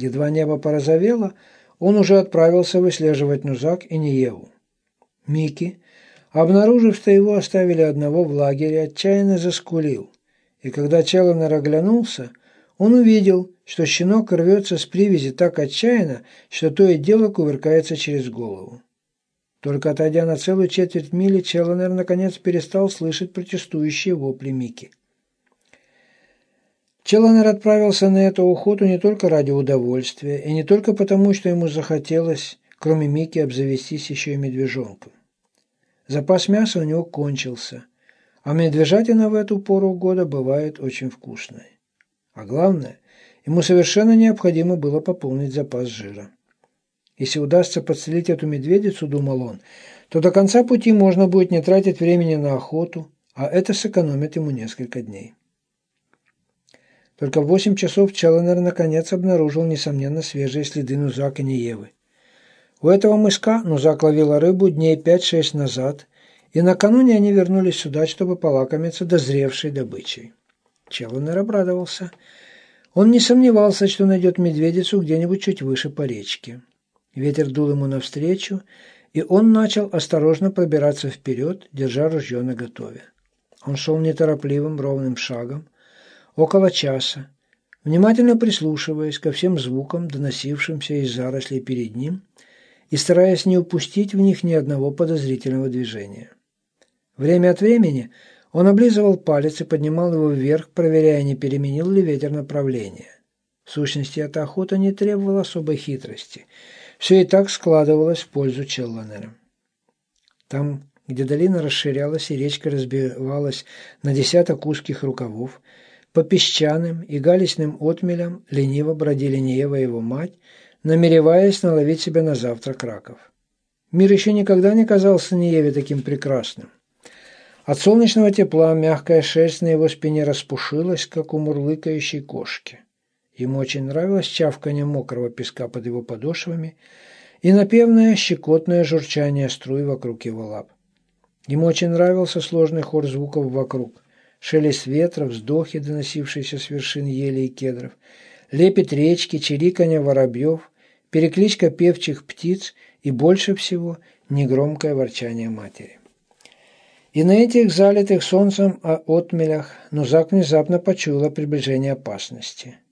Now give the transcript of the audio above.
Едва небо порозовело, он уже отправился выслеживать Нузак и Ниеву. Микки, обнаружив, что его оставили одного в лагере, отчаянно заскулил, и когда Челленер оглянулся, он увидел, что щенок рвется с привязи так отчаянно, что то и дело кувыркается через голову. Только отойдя на целую четверть мили, Челленер наконец перестал слышать протестующие вопли Мики. Челленер отправился на эту охоту не только ради удовольствия, и не только потому, что ему захотелось, кроме Мики, обзавестись еще и медвежонком. Запас мяса у него кончился, а медвежатина в эту пору года бывает очень вкусной. А главное, ему совершенно необходимо было пополнить запас жира. Если удастся подстрелить эту медведицу, думал он, то до конца пути можно будет не тратить времени на охоту, а это сэкономит ему несколько дней. Только в восемь часов Челленер наконец обнаружил, несомненно, свежие следы Нузака Ниевы. У этого мыска Нузак ловила рыбу дней пять-шесть назад, и накануне они вернулись сюда, чтобы полакомиться дозревшей добычей. Челленер обрадовался. Он не сомневался, что найдет медведицу где-нибудь чуть выше по речке. Ветер дул ему навстречу, и он начал осторожно пробираться вперед, держа ружье наготове. Он шел неторопливым, ровным шагом, около часа, внимательно прислушиваясь ко всем звукам, доносившимся из зарослей перед ним, и стараясь не упустить в них ни одного подозрительного движения. Время от времени он облизывал палец и поднимал его вверх, проверяя, не переменил ли ветер направление. В сущности, эта охота не требовала особой хитрости – все и так складывалось в пользу Челленера. Там, где долина расширялась и речка разбивалась на десяток узких рукавов, по песчаным и галечным отмелям лениво бродили Неева и его мать, намереваясь наловить себя на завтрак раков. Мир еще никогда не казался Нееве таким прекрасным. От солнечного тепла мягкая шерсть на его спине распушилась, как у мурлыкающей кошки. Ему очень нравилось чавканье мокрого песка под его подошвами и напевное щекотное журчание струй вокруг его лап. Ему очень нравился сложный хор звуков вокруг. Шелест ветра, вздохи, доносившиеся с вершин елей и кедров, лепет речки, чириканье воробьев, перекличка певчих птиц и больше всего негромкое ворчание матери. И на этих залитых солнцем отмелях Нузак внезапно почуяла приближение опасности –